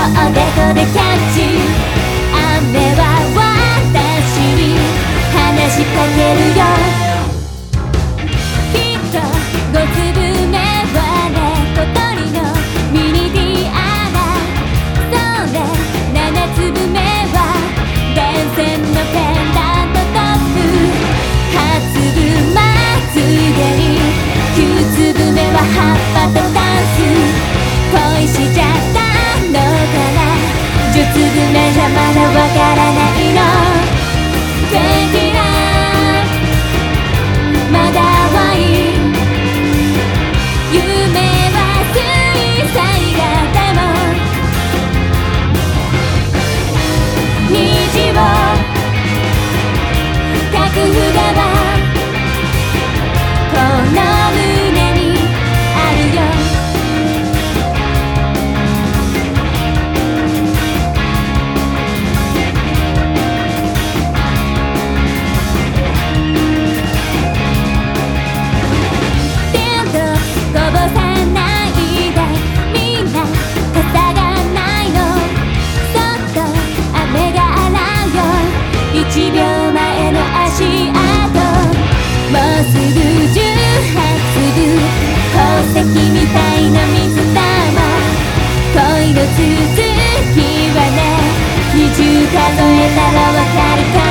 もおでこでキャッチ。雨はつぶなじゃまだわからないのな数えたらわかるか